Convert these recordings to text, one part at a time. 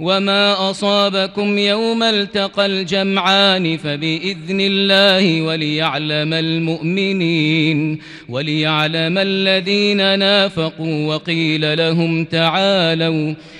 وما أصابكم يوم التقى الجمعان فبإذن الله وليعلم المؤمنين وليعلم الذين نافقوا وقيل لهم تعالوا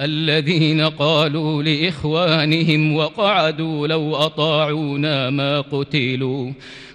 الذين قالوا لإخوانهم وقعدوا لو أطاعونا ما قتلوا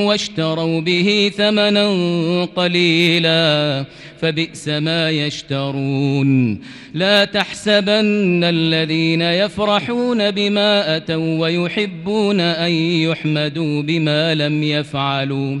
واشتروا به ثمنا قليلا فبئس ما يشترون. لا تحسبن الذين يفرحون بما أتوا ويحبون أن يحمدوا بما لم يفعلوا.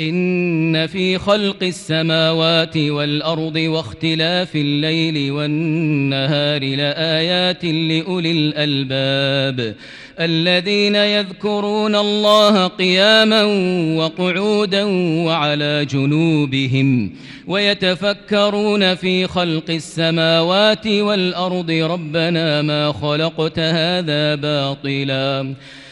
إن في خلق السماوات والأرض واختلاف الليل والنهار لآيات لأولي الألباب الذين يذكرون الله قياما وقعودا وعلى جنوبهم ويتفكرون في خلق السماوات والأرض ربنا ما خلقت هذا باطلاً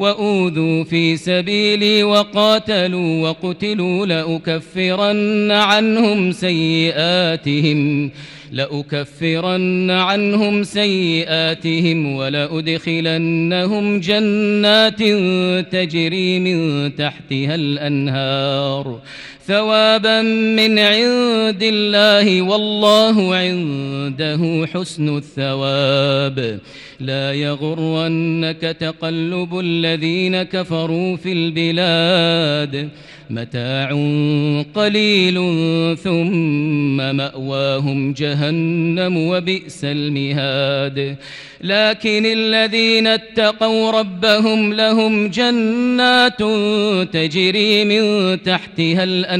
وأوذوا في سبيلي وقاتلوا وقتلوا لأكفرن عنهم سيئاتهم لأكفرن عنهم سيئاتهم ولأدخلنهم جنات تجري من تحتها الأنهار. ثوابا من عند الله والله عنده حسن الثواب. لا يغرنك تقلب الذين كفروا في البلاد. متاع قليل ثم مأواهم جهنم وبئس المهاد. لكن الذين اتقوا ربهم لهم جنات تجري من تحتها الأنهار.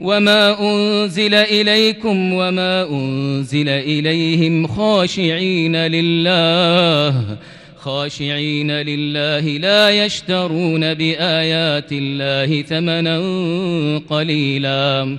وما أنزل إليكم وما أنزل إليهم خاشعين لله خاشعين لله لا يشترون بآيات الله ثمنا قليلا